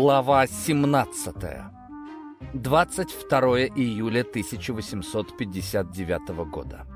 Глава 17. 22 июля 1859 года.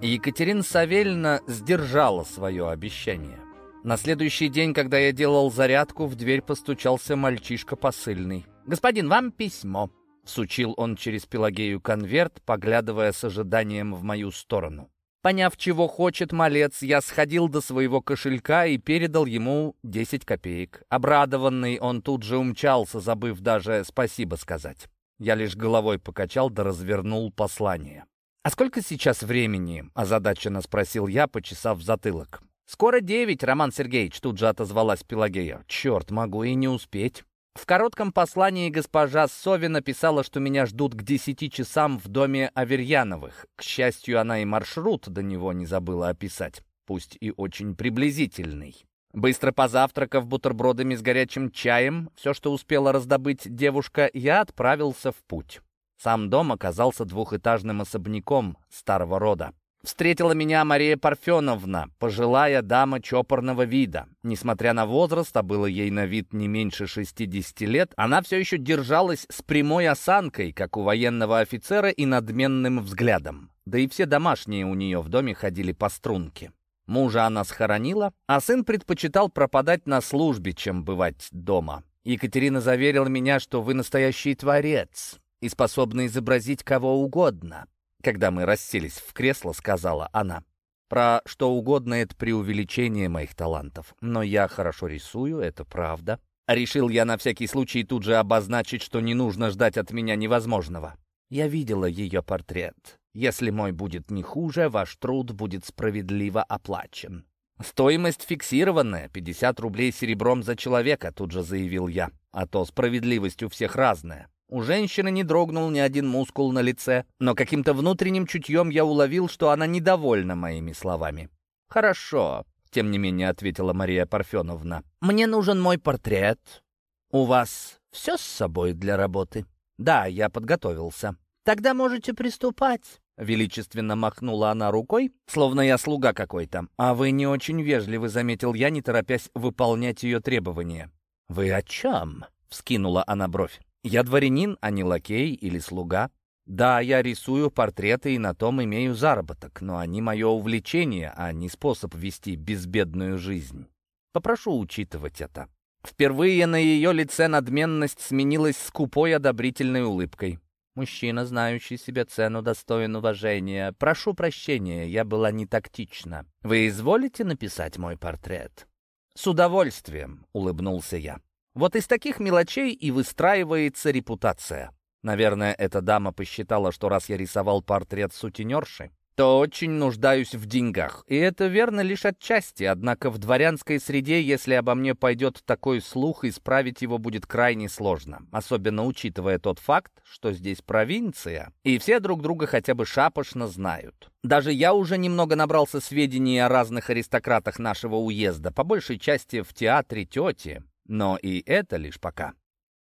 Екатерина Савельевна сдержала свое обещание. На следующий день, когда я делал зарядку, в дверь постучался мальчишка посыльный. «Господин, вам письмо!» Сучил он через Пелагею конверт, поглядывая с ожиданием в мою сторону. Поняв, чего хочет малец, я сходил до своего кошелька и передал ему 10 копеек. Обрадованный, он тут же умчался, забыв даже спасибо сказать. Я лишь головой покачал да развернул послание. «А сколько сейчас времени?» — озадаченно спросил я, почесав затылок. «Скоро девять, Роман Сергеевич», — тут же отозвалась Пелагея. «Черт, могу и не успеть». В коротком послании госпожа Совина писала, что меня ждут к десяти часам в доме Аверьяновых. К счастью, она и маршрут до него не забыла описать, пусть и очень приблизительный. Быстро позавтракав бутербродами с горячим чаем, все, что успела раздобыть девушка, я отправился в путь. Сам дом оказался двухэтажным особняком старого рода. Встретила меня Мария Парфеновна, пожилая дама чопорного вида. Несмотря на возраст, а было ей на вид не меньше 60 лет, она все еще держалась с прямой осанкой, как у военного офицера, и надменным взглядом. Да и все домашние у нее в доме ходили по струнке. Мужа она схоронила, а сын предпочитал пропадать на службе, чем бывать дома. Екатерина заверила меня, что вы настоящий творец и способны изобразить кого угодно. Когда мы расселись в кресло, сказала она. Про что угодно это преувеличение моих талантов. Но я хорошо рисую, это правда. Решил я на всякий случай тут же обозначить, что не нужно ждать от меня невозможного. Я видела ее портрет. Если мой будет не хуже, ваш труд будет справедливо оплачен. «Стоимость фиксированная, 50 рублей серебром за человека», тут же заявил я. «А то справедливость у всех разная. У женщины не дрогнул ни один мускул на лице, но каким-то внутренним чутьем я уловил, что она недовольна моими словами. «Хорошо», — тем не менее ответила Мария Парфеновна. «Мне нужен мой портрет. У вас все с собой для работы?» «Да, я подготовился». «Тогда можете приступать». Величественно махнула она рукой, словно я слуга какой-то. «А вы не очень вежливы», — заметил я, не торопясь выполнять ее требования. «Вы о чем?» — вскинула она бровь. Я дворянин, а не лакей или слуга. Да, я рисую портреты и на том имею заработок, но они мое увлечение, а не способ вести безбедную жизнь. Попрошу учитывать это. Впервые на ее лице надменность сменилась скупой одобрительной улыбкой. Мужчина, знающий себе цену, достоин уважения. Прошу прощения, я была не тактична. Вы изволите написать мой портрет? С удовольствием, улыбнулся я. Вот из таких мелочей и выстраивается репутация. Наверное, эта дама посчитала, что раз я рисовал портрет сутенерши, то очень нуждаюсь в деньгах. И это верно лишь отчасти, однако в дворянской среде, если обо мне пойдет такой слух, исправить его будет крайне сложно, особенно учитывая тот факт, что здесь провинция, и все друг друга хотя бы шапошно знают. Даже я уже немного набрался сведений о разных аристократах нашего уезда, по большей части в театре тети, но и это лишь пока.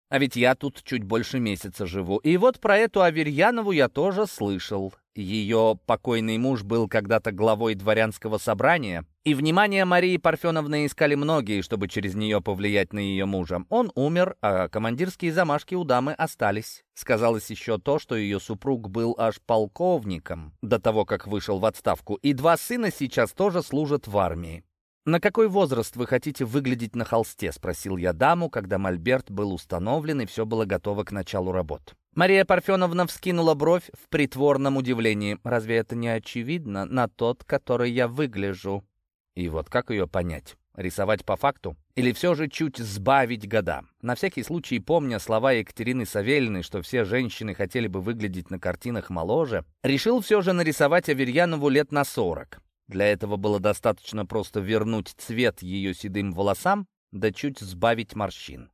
А ведь я тут чуть больше месяца живу. И вот про эту Аверьянову я тоже слышал. Ее покойный муж был когда-то главой дворянского собрания, и внимание Марии Парфеновны искали многие, чтобы через нее повлиять на ее мужа. Он умер, а командирские замашки у дамы остались. Сказалось еще то, что ее супруг был аж полковником до того, как вышел в отставку, и два сына сейчас тоже служат в армии. «На какой возраст вы хотите выглядеть на холсте?» — спросил я даму, когда мольберт был установлен и все было готово к началу работ. Мария Парфеновна вскинула бровь в притворном удивлении. «Разве это не очевидно? На тот, который я выгляжу». И вот как ее понять? Рисовать по факту? Или все же чуть сбавить года? На всякий случай, помня слова Екатерины Савельны, что все женщины хотели бы выглядеть на картинах моложе, решил все же нарисовать Аверьянову лет на сорок. Для этого было достаточно просто вернуть цвет ее седым волосам, да чуть сбавить морщин.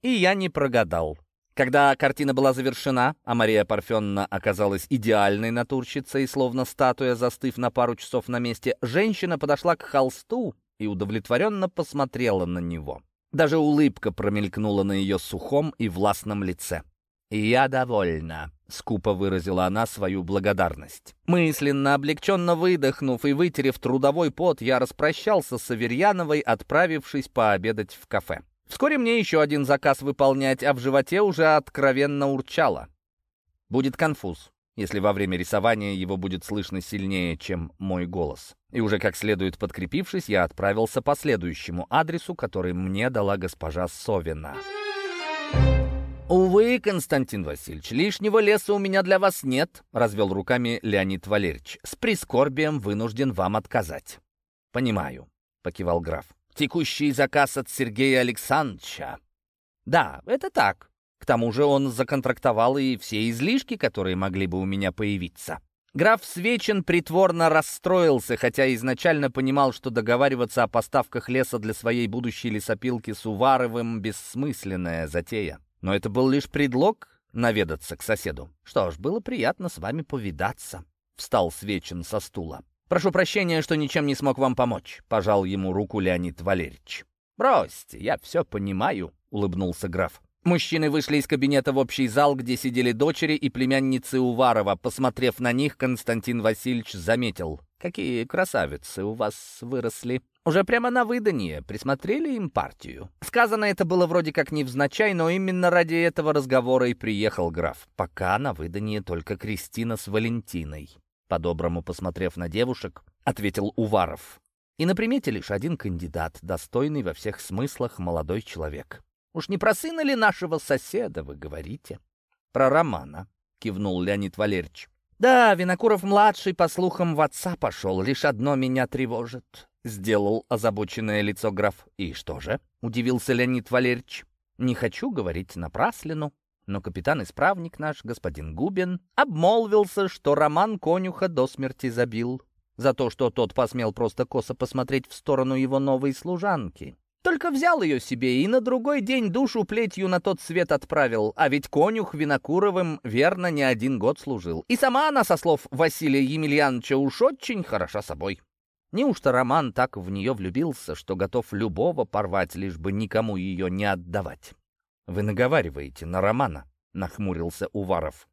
И я не прогадал. Когда картина была завершена, а Мария Парфенна оказалась идеальной натурщицей, словно статуя, застыв на пару часов на месте, женщина подошла к холсту и удовлетворенно посмотрела на него. Даже улыбка промелькнула на ее сухом и властном лице. «Я довольна», — скупо выразила она свою благодарность. Мысленно, облегченно выдохнув и вытерев трудовой пот, я распрощался с Аверьяновой, отправившись пообедать в кафе. Вскоре мне еще один заказ выполнять, а в животе уже откровенно урчало. Будет конфуз, если во время рисования его будет слышно сильнее, чем мой голос. И уже как следует подкрепившись, я отправился по следующему адресу, который мне дала госпожа Совина. «Увы, Константин Васильевич, лишнего леса у меня для вас нет», — развел руками Леонид Валерьевич. «С прискорбием вынужден вам отказать». «Понимаю», — покивал граф. «Текущий заказ от Сергея Александровича». «Да, это так. К тому же он законтрактовал и все излишки, которые могли бы у меня появиться». Граф Свечин притворно расстроился, хотя изначально понимал, что договариваться о поставках леса для своей будущей лесопилки с Уваровым — бессмысленная затея. Но это был лишь предлог наведаться к соседу. Что ж, было приятно с вами повидаться. Встал Свечин со стула. «Прошу прощения, что ничем не смог вам помочь», — пожал ему руку Леонид Валерьевич. «Бросьте, я все понимаю», — улыбнулся граф. Мужчины вышли из кабинета в общий зал, где сидели дочери и племянницы Уварова. Посмотрев на них, Константин Васильевич заметил. «Какие красавицы у вас выросли!» Уже прямо на выданье присмотрели им партию. Сказано это было вроде как невзначай, но именно ради этого разговора и приехал граф. Пока на выданье только Кристина с Валентиной. По-доброму посмотрев на девушек, ответил Уваров. И на примете лишь один кандидат, достойный во всех смыслах молодой человек. Уж не про сына ли нашего соседа вы говорите? Про Романа, кивнул Леонид Валерьевич. Да, Винокуров-младший, по слухам, в отца пошел. Лишь одно меня тревожит. — сделал озабоченное лицо граф. «И что же?» — удивился Леонид Валерьевич. «Не хочу говорить напраслину, но капитан-исправник наш, господин Губин, обмолвился, что роман конюха до смерти забил за то, что тот посмел просто косо посмотреть в сторону его новой служанки. Только взял ее себе и на другой день душу плетью на тот свет отправил, а ведь конюх Винокуровым верно не один год служил. И сама она, со слов Василия Емельяновича, уж очень хороша собой. Неужто Роман так в нее влюбился, что готов любого порвать, лишь бы никому ее не отдавать? «Вы наговариваете на Романа», — нахмурился Уваров.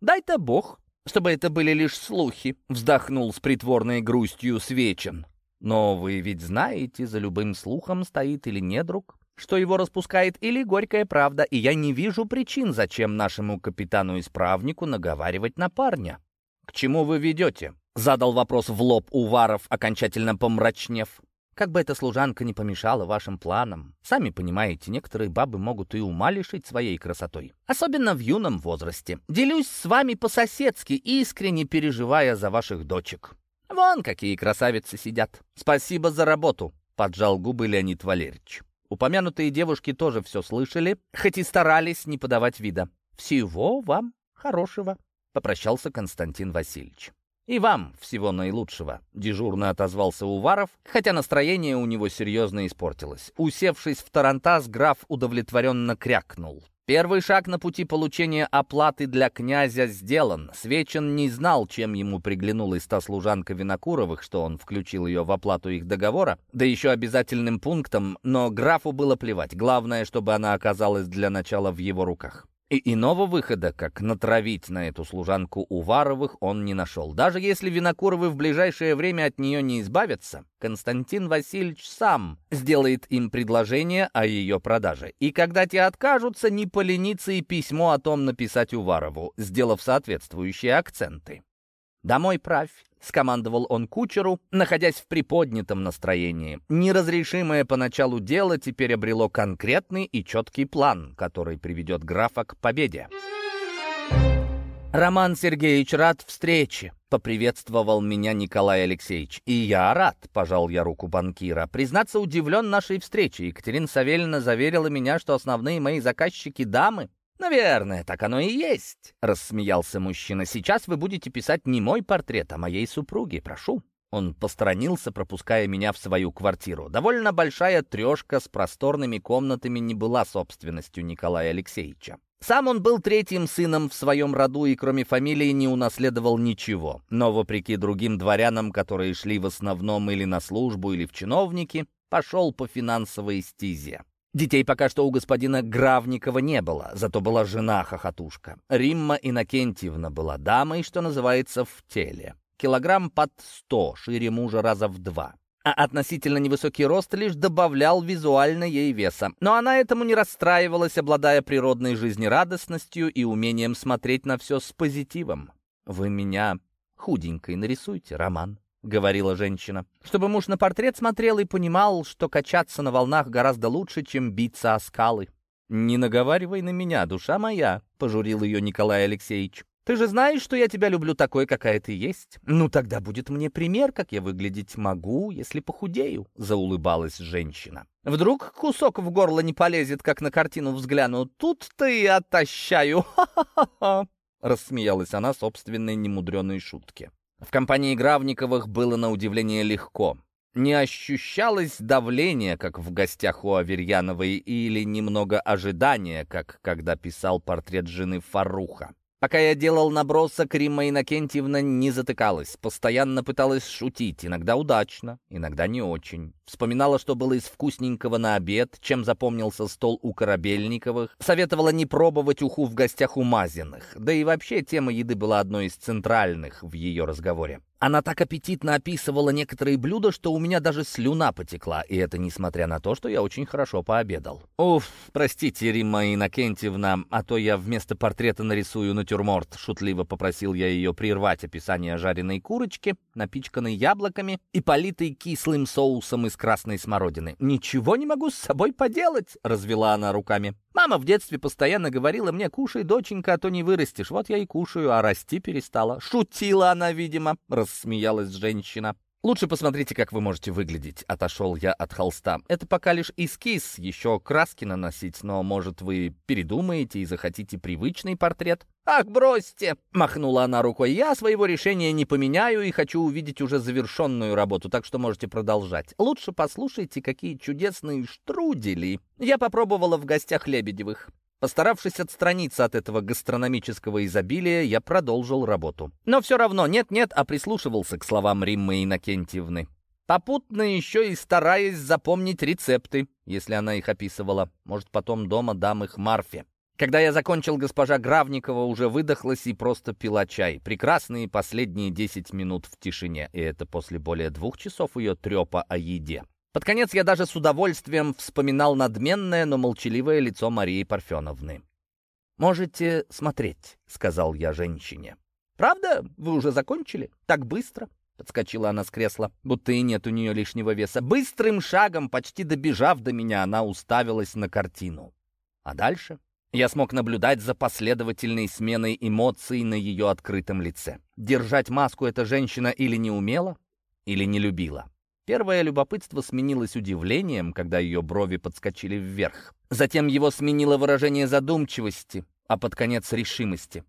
«Дай-то бог, чтобы это были лишь слухи», — вздохнул с притворной грустью Свечин. «Но вы ведь знаете, за любым слухом стоит или недруг, что его распускает или горькая правда, и я не вижу причин, зачем нашему капитану-исправнику наговаривать на парня. К чему вы ведете?» Задал вопрос в лоб Уваров, окончательно помрачнев. Как бы эта служанка не помешала вашим планам. Сами понимаете, некоторые бабы могут и ума лишить своей красотой. Особенно в юном возрасте. Делюсь с вами по-соседски, искренне переживая за ваших дочек. Вон какие красавицы сидят. Спасибо за работу, поджал губы Леонид Валерьевич. Упомянутые девушки тоже все слышали, хоть и старались не подавать вида. «Всего вам хорошего», — попрощался Константин Васильевич. «И вам всего наилучшего», — дежурно отозвался Уваров, хотя настроение у него серьезно испортилось. Усевшись в тарантас, граф удовлетворенно крякнул. Первый шаг на пути получения оплаты для князя сделан. Свечин не знал, чем ему приглянулась та служанка Винокуровых, что он включил ее в оплату их договора, да еще обязательным пунктом, но графу было плевать. Главное, чтобы она оказалась для начала в его руках. И иного выхода, как натравить на эту служанку Уваровых, он не нашел. Даже если Винокуровы в ближайшее время от нее не избавятся, Константин Васильевич сам сделает им предложение о ее продаже. И когда те откажутся, не поленится и письмо о том написать Уварову, сделав соответствующие акценты. «Домой правь», — скомандовал он кучеру, находясь в приподнятом настроении. Неразрешимое поначалу дело теперь обрело конкретный и четкий план, который приведет графа к победе. «Роман Сергеевич, рад встрече!» — поприветствовал меня Николай Алексеевич. «И я рад», — пожал я руку банкира. «Признаться, удивлен нашей встрече. Екатерина Савельевна заверила меня, что основные мои заказчики — дамы. «Наверное, так оно и есть», — рассмеялся мужчина. «Сейчас вы будете писать не мой портрет, а моей супруги. Прошу». Он посторонился, пропуская меня в свою квартиру. Довольно большая трешка с просторными комнатами не была собственностью Николая Алексеевича. Сам он был третьим сыном в своем роду и кроме фамилии не унаследовал ничего. Но вопреки другим дворянам, которые шли в основном или на службу, или в чиновники, пошел по финансовой стезе. Детей пока что у господина Гравникова не было, зато была жена-хохотушка. Римма Иннокентьевна была дамой, что называется, в теле. Килограмм под сто, шире мужа раза в два. а относительно невысокий рост лишь добавлял визуально ей веса. Но она этому не расстраивалась, обладая природной жизнерадостностью и умением смотреть на все с позитивом. «Вы меня худенькой нарисуйте, Роман», — говорила женщина, чтобы муж на портрет смотрел и понимал, что качаться на волнах гораздо лучше, чем биться о скалы. «Не наговаривай на меня, душа моя», — пожурил ее Николай Алексеевич. Ты же знаешь, что я тебя люблю такой, какая ты есть. Ну, тогда будет мне пример, как я выглядеть могу, если похудею», — заулыбалась женщина. «Вдруг кусок в горло не полезет, как на картину взгляну. Тут-то и оттащаю. Ха-ха-ха!» — рассмеялась она собственной немудреной шутке. В компании Гравниковых было на удивление легко. Не ощущалось давления, как в гостях у Аверьяновой, или немного ожидания, как когда писал портрет жены Фаруха. Пока я делал набросок, Римма Иннокентьевна не затыкалась, постоянно пыталась шутить, иногда удачно, иногда не очень. Вспоминала, что было из вкусненького на обед, чем запомнился стол у Корабельниковых, советовала не пробовать уху в гостях у Мазиных, да и вообще тема еды была одной из центральных в ее разговоре. Она так аппетитно описывала некоторые блюда, что у меня даже слюна потекла, и это несмотря на то, что я очень хорошо пообедал. «Уф, простите, Римма Иннокентьевна, а то я вместо портрета нарисую натюрморт», шутливо попросил я ее прервать описание жареной курочки, напичканной яблоками и политой кислым соусом из красной смородины. «Ничего не могу с собой поделать», — развела она руками. Мама в детстве постоянно говорила мне, кушай, доченька, а то не вырастешь. Вот я и кушаю, а расти перестала. Шутила она, видимо, рассмеялась женщина. «Лучше посмотрите, как вы можете выглядеть», — отошел я от холста. «Это пока лишь эскиз, еще краски наносить, но, может, вы передумаете и захотите привычный портрет?» «Ах, бросьте!» — махнула она рукой. «Я своего решения не поменяю и хочу увидеть уже завершенную работу, так что можете продолжать. Лучше послушайте, какие чудесные штрудели я попробовала в гостях Лебедевых. Постаравшись отстраниться от этого гастрономического изобилия, я продолжил работу. Но все равно нет-нет, а прислушивался к словам Риммы Иннокентьевны. Попутно еще и стараясь запомнить рецепты, если она их описывала. Может, потом дома дам их Марфе. Когда я закончил, госпожа Гравникова уже выдохлась и просто пила чай. Прекрасные последние десять минут в тишине, и это после более двух часов ее трепа о еде. Под конец я даже с удовольствием вспоминал надменное, но молчаливое лицо Марии Парфеновны. «Можете смотреть», — сказал я женщине. «Правда? Вы уже закончили? Так быстро?» Подскочила она с кресла, будто и нет у нее лишнего веса. Быстрым шагом, почти добежав до меня, она уставилась на картину. А дальше я смог наблюдать за последовательной сменой эмоций на ее открытом лице. Держать маску эта женщина или не умела, или не любила. Первое любопытство сменилось удивлением, когда ее брови подскочили вверх. Затем его сменило выражение задумчивости, а под конец решимости.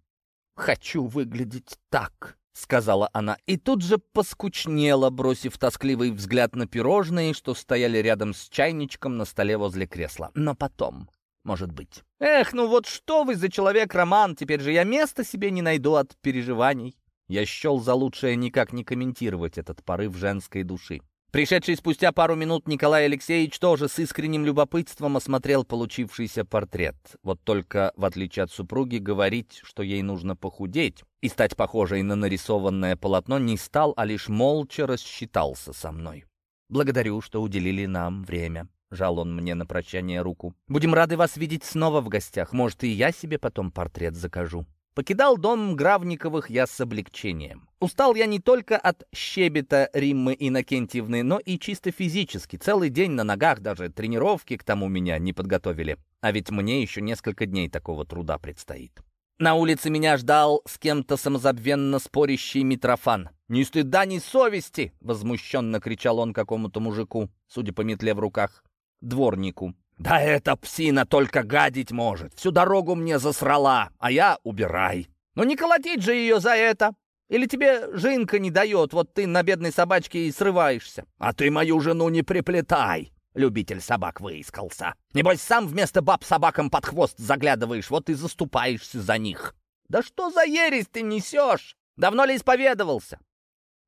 «Хочу выглядеть так», — сказала она, и тут же поскучнела, бросив тоскливый взгляд на пирожные, что стояли рядом с чайничком на столе возле кресла. «Но потом, может быть». «Эх, ну вот что вы за человек, Роман, теперь же я места себе не найду от переживаний». Я счел за лучшее никак не комментировать этот порыв женской души. Пришедший спустя пару минут Николай Алексеевич тоже с искренним любопытством осмотрел получившийся портрет. Вот только, в отличие от супруги, говорить, что ей нужно похудеть и стать похожей на нарисованное полотно, не стал, а лишь молча рассчитался со мной. «Благодарю, что уделили нам время», — жал он мне на прощание руку. «Будем рады вас видеть снова в гостях. Может, и я себе потом портрет закажу». Покидал дом Гравниковых я с облегчением. Устал я не только от щебета Риммы Иннокентьевны, но и чисто физически. Целый день на ногах, даже тренировки к тому меня не подготовили. А ведь мне еще несколько дней такого труда предстоит. На улице меня ждал с кем-то самозабвенно спорящий Митрофан. «Ни стыда, ни совести!» — возмущенно кричал он какому-то мужику, судя по метле в руках, дворнику. «Да эта псина только гадить может. Всю дорогу мне засрала, а я убирай. Ну не колотить же ее за это. Или тебе Жинка не дает, вот ты на бедной собачке и срываешься. А ты мою жену не приплетай!» Любитель собак выискался. Небось, сам вместо баб собакам под хвост заглядываешь, вот и заступаешься за них. Да что за ересь ты несешь? Давно ли исповедовался?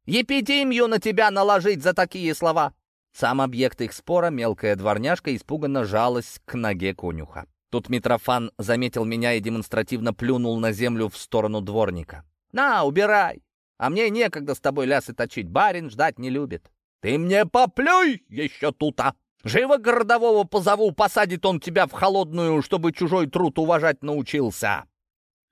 Епитимью на тебя наложить за такие слова? Сам объект их спора, мелкая дворняжка, испуганно жалась к ноге конюха. Тут Митрофан заметил меня и демонстративно плюнул на землю в сторону дворника. «На, убирай! А мне некогда с тобой лясы точить, барин ждать не любит». Ты мне поплюй еще тута! Живо городового позову, посадит он тебя в холодную, чтобы чужой труд уважать научился!»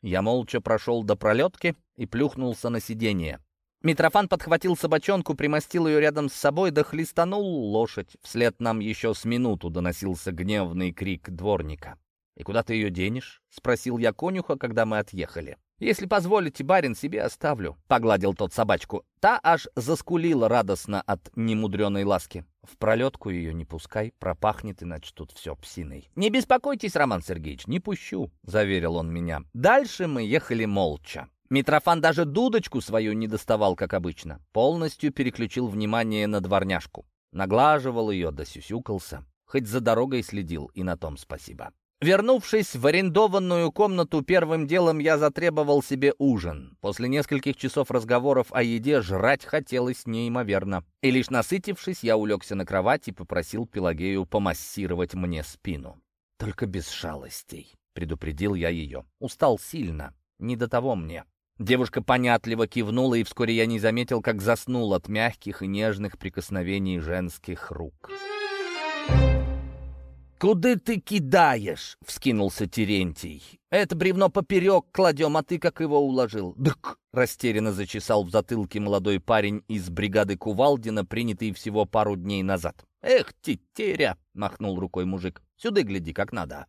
Я молча прошел до пролетки и плюхнулся на сиденье. Митрофан подхватил собачонку, примостил ее рядом с собой, да хлестанул лошадь. Вслед нам еще с минуту доносился гневный крик дворника. «И куда ты ее денешь?» — спросил я конюха, когда мы отъехали. «Если позволите, барин, себе оставлю», — погладил тот собачку. Та аж заскулила радостно от немудреной ласки. «В пролетку ее не пускай, пропахнет, иначе тут все псиной». «Не беспокойтесь, Роман Сергеевич, не пущу», — заверил он меня. Дальше мы ехали молча. Митрофан даже дудочку свою не доставал, как обычно. Полностью переключил внимание на дворняжку. Наглаживал ее, да сюсюкался. Хоть за дорогой следил, и на том спасибо. Вернувшись в арендованную комнату, первым делом я затребовал себе ужин. После нескольких часов разговоров о еде жрать хотелось неимоверно. И лишь насытившись, я улегся на кровать и попросил Пелагею помассировать мне спину. «Только без шалостей», — предупредил я ее. «Устал сильно. Не до того мне». Девушка понятливо кивнула, и вскоре я не заметил, как заснул от мягких и нежных прикосновений женских рук. «Куда ты кидаешь?» — вскинулся Терентий. «Это бревно поперек кладем, а ты как его уложил?» «Дык!» — растерянно зачесал в затылке молодой парень из бригады Кувалдина, принятый всего пару дней назад. «Эх, тетеря!» — махнул рукой мужик. «Сюда гляди, как надо».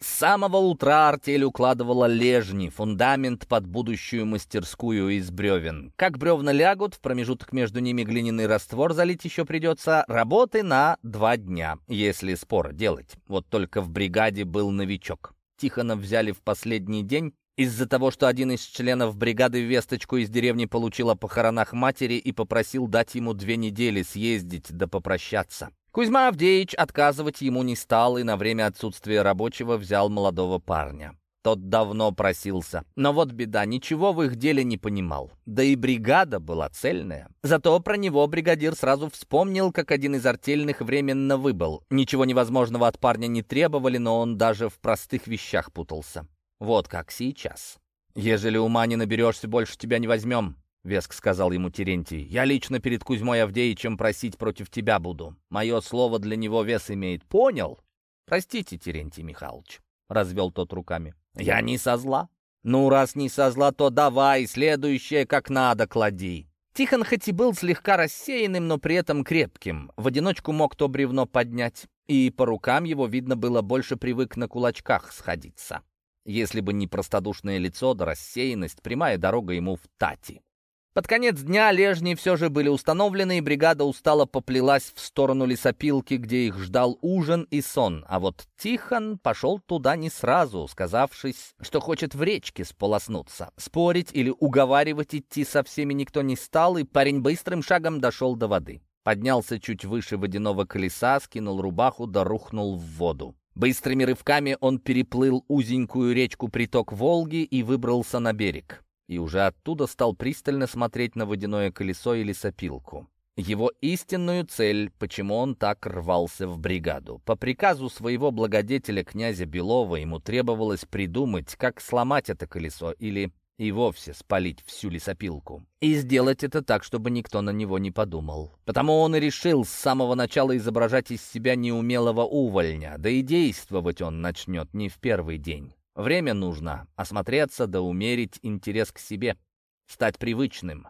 С самого утра артель укладывала лежни, фундамент под будущую мастерскую из бревен. Как бревна лягут, в промежуток между ними глиняный раствор залить еще придется. Работы на два дня, если спор делать. Вот только в бригаде был новичок. Тихона взяли в последний день, из-за того, что один из членов бригады весточку из деревни получил о похоронах матери и попросил дать ему две недели съездить да попрощаться. Кузьма Авдеевич отказывать ему не стал и на время отсутствия рабочего взял молодого парня. Тот давно просился. Но вот беда, ничего в их деле не понимал. Да и бригада была цельная. Зато про него бригадир сразу вспомнил, как один из артельных временно выбыл. Ничего невозможного от парня не требовали, но он даже в простых вещах путался. Вот как сейчас. «Ежели ума не наберешься, больше тебя не возьмем. — веск сказал ему Терентий. «Я лично перед Кузьмой Авдеичем просить против тебя буду. Мое слово для него вес имеет. Понял?» «Простите, Терентий Михайлович», — развел тот руками. «Я не со зла». «Ну, раз не со зла, то давай, следующее как надо клади». Тихон хоть и был слегка рассеянным, но при этом крепким. В одиночку мог то бревно поднять, и по рукам его, видно было, больше привык на кулачках сходиться. Если бы не простодушное лицо да рассеянность, прямая дорога ему в тати. Под конец дня лежни все же были установлены, и бригада устало поплелась в сторону лесопилки, где их ждал ужин и сон. А вот Тихон пошел туда не сразу, сказавшись, что хочет в речке сполоснуться. Спорить или уговаривать идти со всеми никто не стал, и парень быстрым шагом дошел до воды. Поднялся чуть выше водяного колеса, скинул рубаху да рухнул в воду. Быстрыми рывками он переплыл узенькую речку-приток Волги и выбрался на берег и уже оттуда стал пристально смотреть на водяное колесо или сопилку. Его истинную цель, почему он так рвался в бригаду. По приказу своего благодетеля князя Белова ему требовалось придумать, как сломать это колесо или и вовсе спалить всю лесопилку. И сделать это так, чтобы никто на него не подумал. Потому он и решил с самого начала изображать из себя неумелого увольня, да и действовать он начнет не в первый день. Время нужно осмотреться да умерить интерес к себе, стать привычным.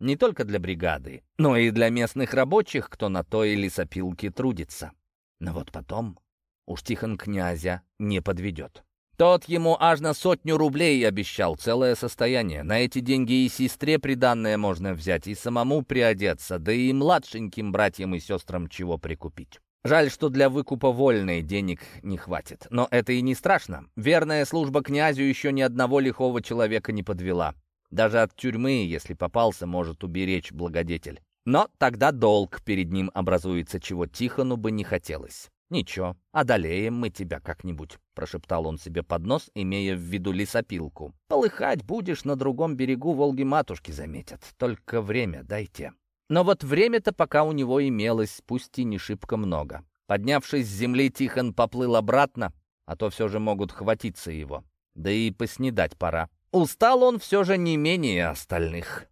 Не только для бригады, но и для местных рабочих, кто на той лесопилке трудится. Но вот потом уж Тихон князя не подведет. Тот ему аж на сотню рублей обещал, целое состояние. На эти деньги и сестре приданное можно взять, и самому приодеться, да и младшеньким братьям и сестрам чего прикупить. Жаль, что для выкупа вольной денег не хватит. Но это и не страшно. Верная служба князю еще ни одного лихого человека не подвела. Даже от тюрьмы, если попался, может уберечь благодетель. Но тогда долг перед ним образуется, чего Тихону бы не хотелось. «Ничего, одолеем мы тебя как-нибудь», — прошептал он себе под нос, имея в виду лесопилку. «Полыхать будешь на другом берегу Волги-матушки заметят. Только время дайте». Но вот время-то пока у него имелось, пусть и не шибко много. Поднявшись с земли, Тихон поплыл обратно, а то все же могут хватиться его. Да и поснедать пора. Устал он все же не менее остальных.